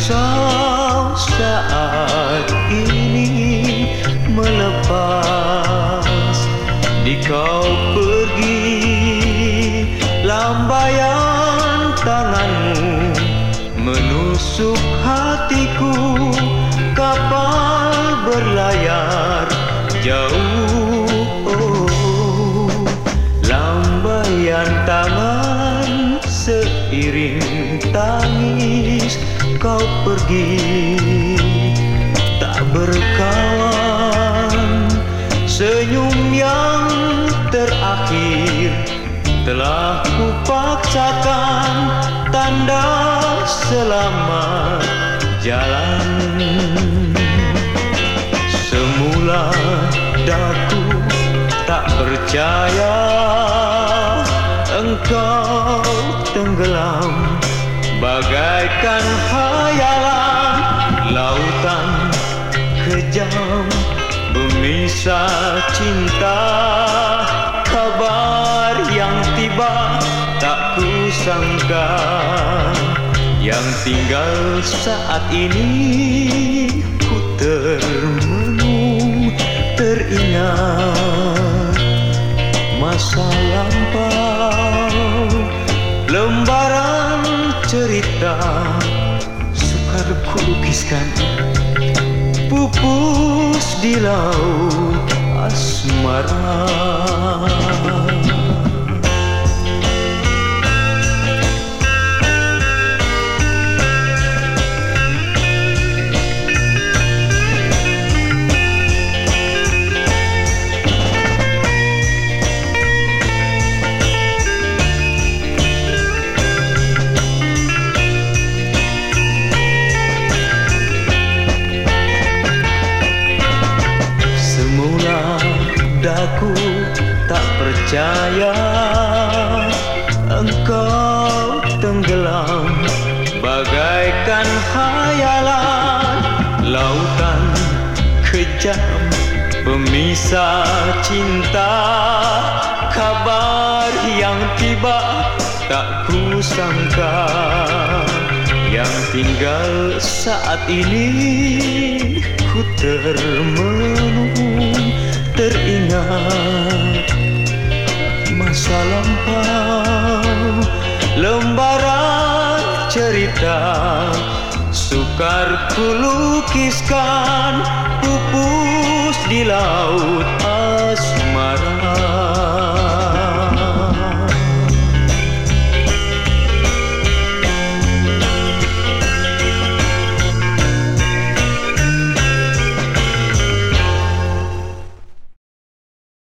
Menyesal saat ini melepas. Di kau pergi Lambaian tanganmu menusuk hatiku. Kapal berlayar jauh tangis kau pergi. Tak berkawan senyum yang terakhir Telah kupaksakan tanda selamat jalan. Semula daku tak percaya Engkau tenggelam bagaikan hayalan Lautan kejam memisah cinta Kabar yang tiba tak kusangka. Yang tinggal saat ini ku termenung teringat Masa lampau Sukar ku lukiskan pupus di laut asmara Aku tak percaya Engkau tenggelam. Bagaikan hayalan Lautan kejam Pemisah cinta. Kabar yang tiba Tak kusangka. Yang tinggal saat ini Ku termenung teringat masa lampau. Lembaran cerita sukar ku lukiskan pupus di laut